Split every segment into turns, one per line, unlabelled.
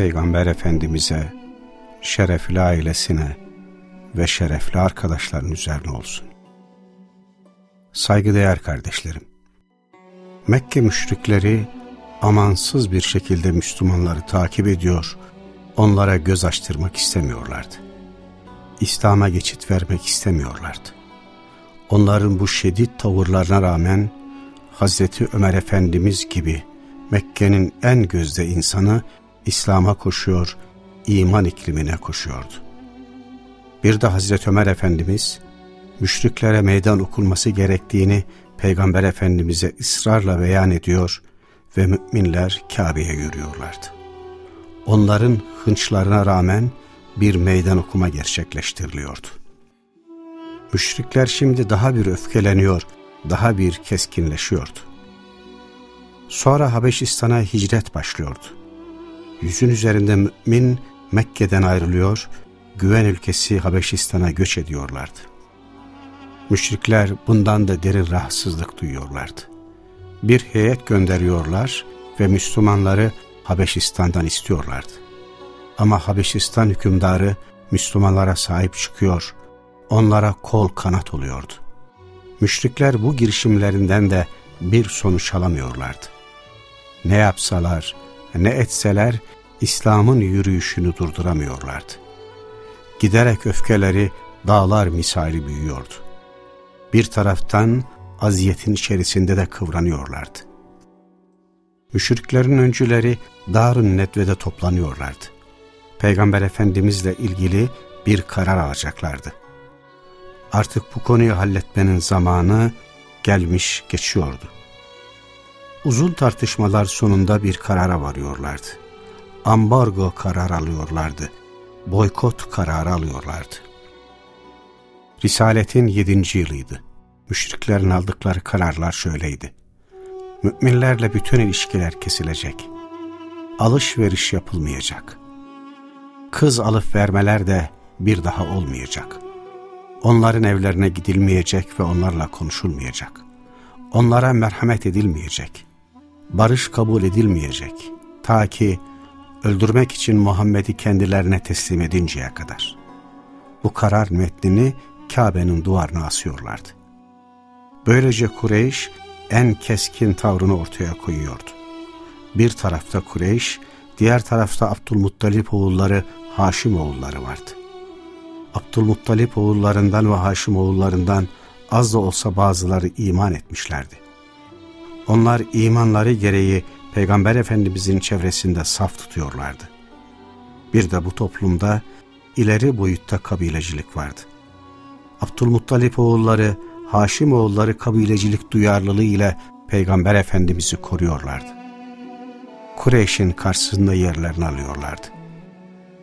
Peygamber Efendimiz'e, şerefli ailesine ve şerefli arkadaşların üzerine olsun. Saygıdeğer kardeşlerim, Mekke müşrikleri amansız bir şekilde Müslümanları takip ediyor, onlara göz açtırmak istemiyorlardı. İslam'a geçit vermek istemiyorlardı. Onların bu şiddet tavırlarına rağmen Hazreti Ömer Efendimiz gibi Mekke'nin en gözde insanı İslam'a koşuyor, iman iklimine koşuyordu. Bir de Hazreti Ömer Efendimiz, müşriklere meydan okunması gerektiğini Peygamber Efendimiz'e ısrarla beyan ediyor ve müminler Kabe'ye yürüyorlardı. Onların hınçlarına rağmen bir meydan okuma gerçekleştiriliyordu. Müşrikler şimdi daha bir öfkeleniyor, daha bir keskinleşiyordu. Sonra Habeşistan'a hicret başlıyordu. Yüzün üzerinde mümin Mekke'den ayrılıyor, güven ülkesi Habeşistan'a göç ediyorlardı. Müşrikler bundan da derin rahatsızlık duyuyorlardı. Bir heyet gönderiyorlar ve Müslümanları Habeşistan'dan istiyorlardı. Ama Habeşistan hükümdarı Müslümanlara sahip çıkıyor, onlara kol kanat oluyordu. Müşrikler bu girişimlerinden de bir sonuç alamıyorlardı. Ne yapsalar, ne etseler İslam'ın yürüyüşünü durduramıyorlardı. Giderek öfkeleri dağlar misali büyüyordu. Bir taraftan aziyetin içerisinde de kıvranıyorlardı. Müşriklerin öncüleri Darun Nedve'de toplanıyorlardı. Peygamber Efendimizle ilgili bir karar alacaklardı. Artık bu konuyu halletmenin zamanı gelmiş geçiyordu. Uzun tartışmalar sonunda bir karara varıyorlardı. Ambargo karar alıyorlardı. Boykot kararı alıyorlardı. Risaletin yedinci yılıydı. Müşriklerin aldıkları kararlar şöyleydi. Müminlerle bütün ilişkiler kesilecek. Alışveriş yapılmayacak. Kız alıp vermeler de bir daha olmayacak. Onların evlerine gidilmeyecek ve onlarla konuşulmayacak. Onlara merhamet edilmeyecek barış kabul edilmeyecek. Ta ki öldürmek için Muhammed'i kendilerine teslim edinceye kadar. Bu karar metnini Kabe'nin duvarına asıyorlardı. Böylece Kureyş en keskin tavrını ortaya koyuyordu. Bir tarafta Kureyş, diğer tarafta Abdülmuttalip oğulları Haşim oğulları vardı. Abdülmuttalip oğullarından ve Haşim oğullarından az da olsa bazıları iman etmişlerdi. Onlar imanları gereği Peygamber Efendimizin çevresinde saf tutuyorlardı. Bir de bu toplumda ileri boyutta kabilecilik vardı. Abdülmuttalip oğulları, Haşim oğulları kabilecilik duyarlılığı ile Peygamber Efendimiz'i koruyorlardı. Kureyş'in karşısında yerlerini alıyorlardı.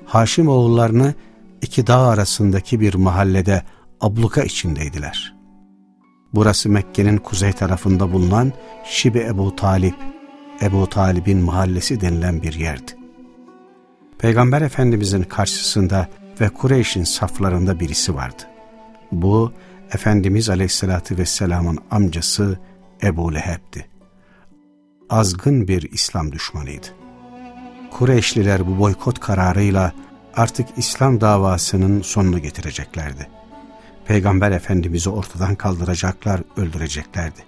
Haşim oğullarını iki dağ arasındaki bir mahallede abluka içindeydiler. Burası Mekke'nin kuzey tarafında bulunan Şibe Ebu Talip, Ebu Talib'in mahallesi denilen bir yerdi. Peygamber Efendimizin karşısında ve Kureyş'in saflarında birisi vardı. Bu, Efendimiz Aleyhisselatü Vesselam'ın amcası Ebu Leheb'di. Azgın bir İslam düşmanıydı. Kureyşliler bu boykot kararıyla artık İslam davasının sonunu getireceklerdi. Peygamber Efendimiz'i ortadan kaldıracaklar, öldüreceklerdi.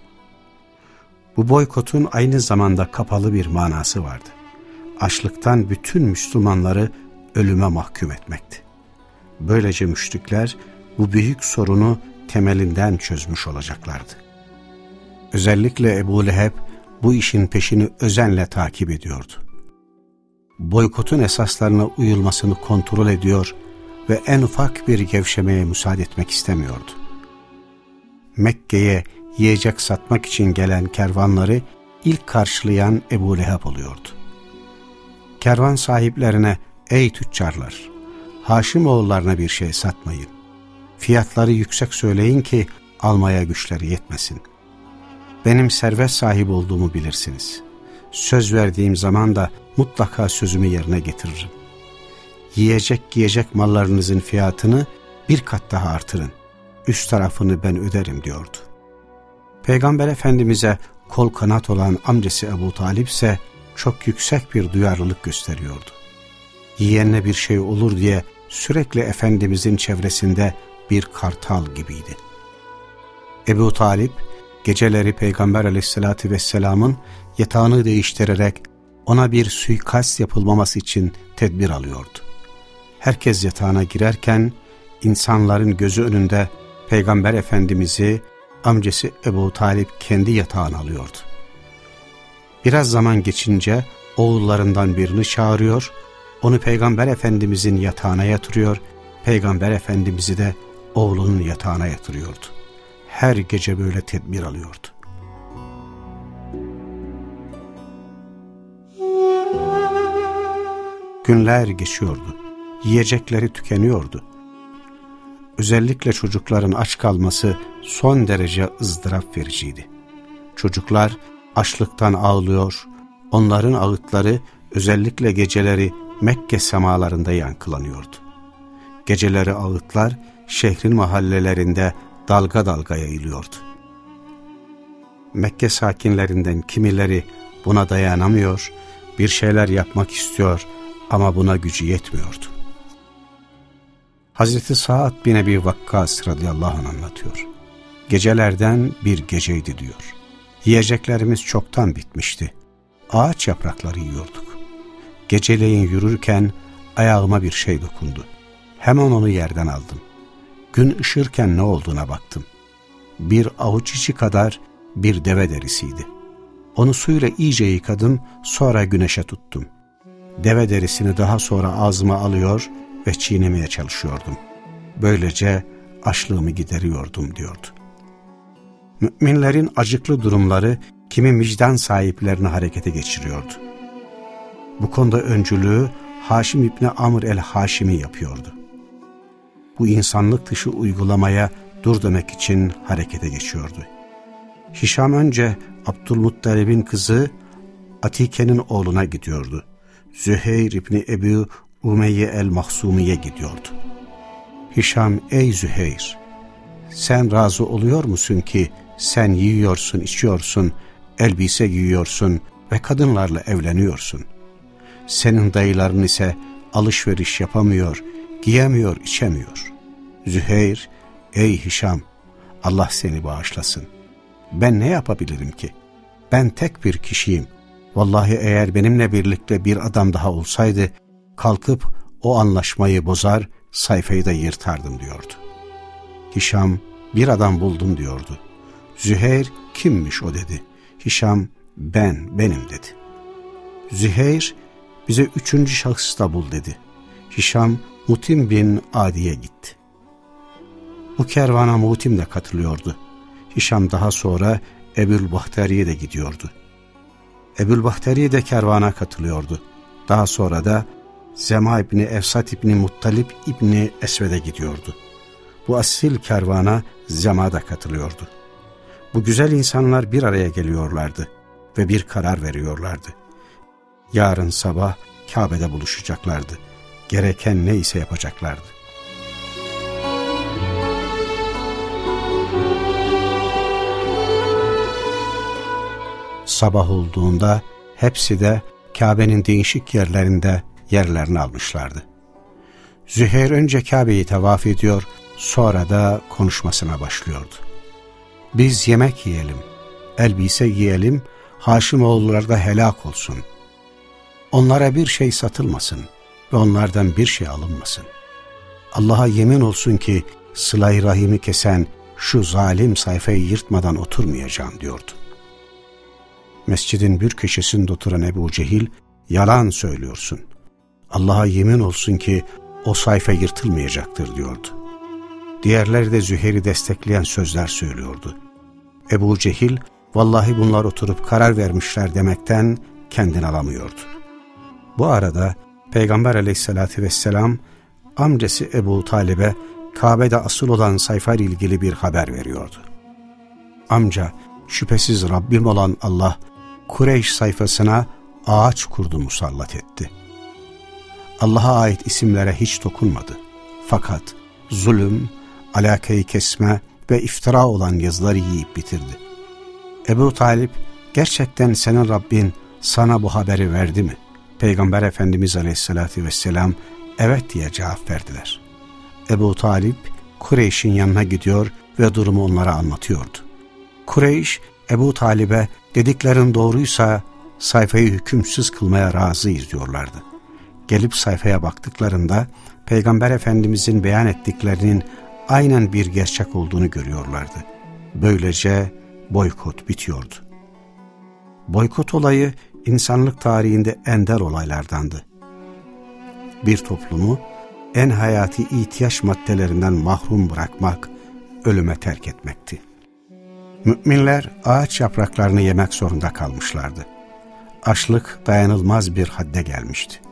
Bu boykotun aynı zamanda kapalı bir manası vardı. Açlıktan bütün Müslümanları ölüme mahkum etmekti. Böylece müşrikler bu büyük sorunu temelinden çözmüş olacaklardı. Özellikle Ebu Leheb bu işin peşini özenle takip ediyordu. Boykotun esaslarına uyulmasını kontrol ediyor ve en ufak bir gevşemeye müsaade etmek istemiyordu. Mekke'ye yiyecek satmak için gelen kervanları ilk karşılayan Ebu Leheb oluyordu. Kervan sahiplerine ey tüccarlar, Haşim oğullarına bir şey satmayın. Fiyatları yüksek söyleyin ki almaya güçleri yetmesin. Benim servet sahibi olduğumu bilirsiniz. Söz verdiğim zaman da mutlaka sözümü yerine getiririm. Yiyecek giyecek mallarınızın fiyatını bir kat daha artırın. Üst tarafını ben öderim diyordu. Peygamber Efendimiz'e kol kanat olan amcası Ebu Talip ise çok yüksek bir duyarlılık gösteriyordu. Yiyenle bir şey olur diye sürekli Efendimizin çevresinde bir kartal gibiydi. Ebu Talip geceleri Peygamber aleyhissalatü vesselamın yatağını değiştirerek ona bir suikast yapılmaması için tedbir alıyordu. Herkes yatağına girerken insanların gözü önünde Peygamber Efendimiz'i amcası Ebu Talip kendi yatağına alıyordu. Biraz zaman geçince oğullarından birini çağırıyor, onu Peygamber Efendimizin yatağına yatırıyor, Peygamber Efendimiz'i de oğlunun yatağına yatırıyordu. Her gece böyle tedbir alıyordu. Günler geçiyordu. Yiyecekleri tükeniyordu. Özellikle çocukların aç kalması son derece ızdırap vericiydi. Çocuklar açlıktan ağlıyor, onların ağıtları özellikle geceleri Mekke semalarında yankılanıyordu. Geceleri ağıtlar şehrin mahallelerinde dalga dalga yayılıyordu. Mekke sakinlerinden kimileri buna dayanamıyor, bir şeyler yapmak istiyor ama buna gücü yetmiyordu. Hazreti Sa'd bin Ebi Vakkas radıyallahu anh anlatıyor. Gecelerden bir geceydi diyor. Yiyeceklerimiz çoktan bitmişti. Ağaç yaprakları yiyorduk. Geceleyin yürürken ayağıma bir şey dokundu. Hemen onu yerden aldım. Gün ışırken ne olduğuna baktım. Bir avuç içi kadar bir deve derisiydi. Onu suyla iyice yıkadım, sonra güneşe tuttum. Deve derisini daha sonra ağzıma alıyor ve çiğnemeye çalışıyordum. Böylece açlığımı gideriyordum diyordu. Müminlerin acıklı durumları kimi vicdan sahiplerini harekete geçiriyordu. Bu konuda öncülüğü Haşim İbni Amr el-Haşimi yapıyordu. Bu insanlık dışı uygulamaya dur demek için harekete geçiyordu. Hişam önce Abdülmuttalib'in kızı Atike'nin oğluna gidiyordu. Züheyr İbni Ebu Umeyye el-Mahsumiye gidiyordu. Hişam ey Züheyr sen razı oluyor musun ki sen yiyorsun içiyorsun elbise giyiyorsun ve kadınlarla evleniyorsun. Senin dayıların ise alışveriş yapamıyor, giyemiyor, içemiyor. Züheyr, ey Hişam, Allah seni bağışlasın. Ben ne yapabilirim ki? Ben tek bir kişiyim. Vallahi eğer benimle birlikte bir adam daha olsaydı, kalkıp o anlaşmayı bozar, sayfayı da yırtardım diyordu. Hişam, bir adam buldum diyordu. Züheyr, kimmiş o dedi. Hişam, ben, benim dedi. Züheyr, bize üçüncü şahıs da bul dedi. Hişam, Mutim bin Adi'ye gitti. Bu kervana Mutim de katılıyordu. Hişam daha sonra Ebul Bahtari'ye de gidiyordu. Ebul Bahtari de kervana katılıyordu. Daha sonra da Zema İbni Efsat İbni Muttalip İbni Esved'e gidiyordu. Bu asil kervana Zema da katılıyordu. Bu güzel insanlar bir araya geliyorlardı ve bir karar veriyorlardı. Yarın sabah Kabe'de buluşacaklardı. Gereken neyse yapacaklardı. Sabah olduğunda hepsi de Kabe'nin değişik yerlerinde yerlerini almışlardı. Züheyr önce Kabe'yi tavaf ediyor, sonra da konuşmasına başlıyordu. Biz yemek yiyelim, elbise giyelim, Haşimoğulları da helak olsun. Onlara bir şey satılmasın ve onlardan bir şey alınmasın. Allah'a yemin olsun ki sıla rahimi kesen şu zalim sayfayı yırtmadan oturmayacağım diyordu. Mescidin bir köşesinde oturan Ebu Cehil, yalan söylüyorsun. Allah'a yemin olsun ki o sayfa yırtılmayacaktır diyordu. Diğerleri de Züher'i destekleyen sözler söylüyordu. Ebu Cehil, vallahi bunlar oturup karar vermişler demekten kendini alamıyordu. Bu arada Peygamber aleyhissalatü vesselam amcası Ebu Talib'e Kabe'de asıl olan sayfa ile ilgili bir haber veriyordu. Amca, şüphesiz Rabbim olan Allah, Kureyş sayfasına ağaç kurdu musallat etti. Allah'a ait isimlere hiç dokunmadı. Fakat zulüm, alakayı kesme ve iftira olan yazıları yiyip bitirdi. Ebu Talip, gerçekten senin Rabbin sana bu haberi verdi mi? Peygamber Efendimiz Aleyhisselatü Vesselam evet diye cevap verdiler. Ebu Talip Kureyş'in yanına gidiyor ve durumu onlara anlatıyordu. Kureyş, Ebu Talib'e dediklerin doğruysa sayfayı hükümsüz kılmaya razıyız diyorlardı. Gelip sayfaya baktıklarında Peygamber Efendimizin beyan ettiklerinin aynen bir gerçek olduğunu görüyorlardı. Böylece boykot bitiyordu. Boykot olayı insanlık tarihinde ender olaylardandı. Bir toplumu en hayati ihtiyaç maddelerinden mahrum bırakmak, ölüme terk etmekti. Müminler ağaç yapraklarını yemek zorunda kalmışlardı. Açlık dayanılmaz bir hadde gelmişti.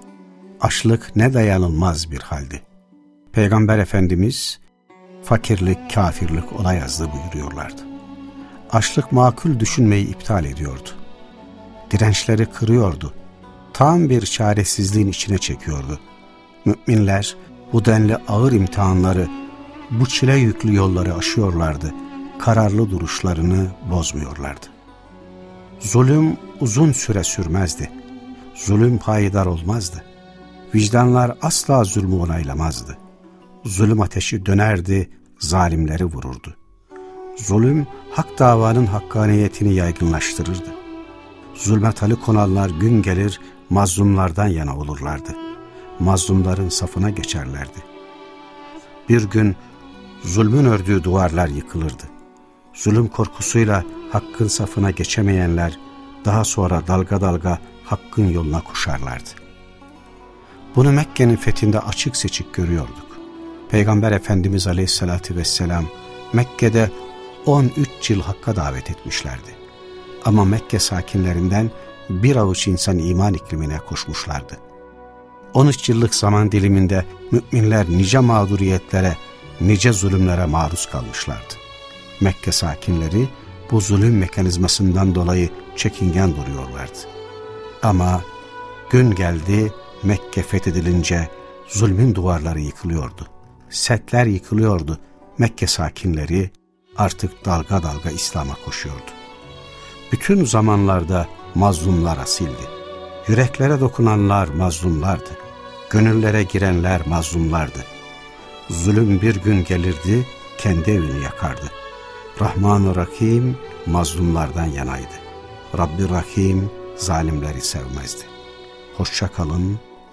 Açlık ne dayanılmaz bir haldi. Peygamber Efendimiz fakirlik, kafirlik ola yazdı buyuruyorlardı. Açlık makul düşünmeyi iptal ediyordu. Dirençleri kırıyordu. Tam bir çaresizliğin içine çekiyordu. Müminler bu denli ağır imtihanları, bu çile yüklü yolları aşıyorlardı. Kararlı duruşlarını bozmuyorlardı. Zulüm uzun süre sürmezdi. Zulüm payidar olmazdı. Vicdanlar asla zulmü onaylamazdı. Zulüm ateşi dönerdi, zalimleri vururdu. Zulüm, hak davanın hakkaniyetini yaygınlaştırırdı. Zulme talı konanlar gün gelir, mazlumlardan yana olurlardı. Mazlumların safına geçerlerdi. Bir gün zulmün ördüğü duvarlar yıkılırdı. Zulüm korkusuyla hakkın safına geçemeyenler daha sonra dalga dalga hakkın yoluna koşarlardı. Bunu Mekke'nin fethinde açık seçik görüyorduk. Peygamber Efendimiz Aleyhisselatü Vesselam Mekke'de 13 yıl Hakk'a davet etmişlerdi. Ama Mekke sakinlerinden bir avuç insan iman iklimine koşmuşlardı. 13 yıllık zaman diliminde müminler nice mağduriyetlere, nice zulümlere maruz kalmışlardı. Mekke sakinleri bu zulüm mekanizmasından dolayı çekingen duruyorlardı. Ama gün geldi Mekke fethedilince zulmün duvarları yıkılıyordu. Setler yıkılıyordu. Mekke sakinleri artık dalga dalga İslam'a koşuyordu. Bütün zamanlarda mazlumlar asildi. Yüreklere dokunanlar mazlumlardı. Gönüllere girenler mazlumlardı. Zulüm bir gün gelirdi, kendi evini yakardı. Rahman-ı Rahim mazlumlardan yanaydı. Rabbi Rahim zalimleri sevmezdi. Hoşça kalın,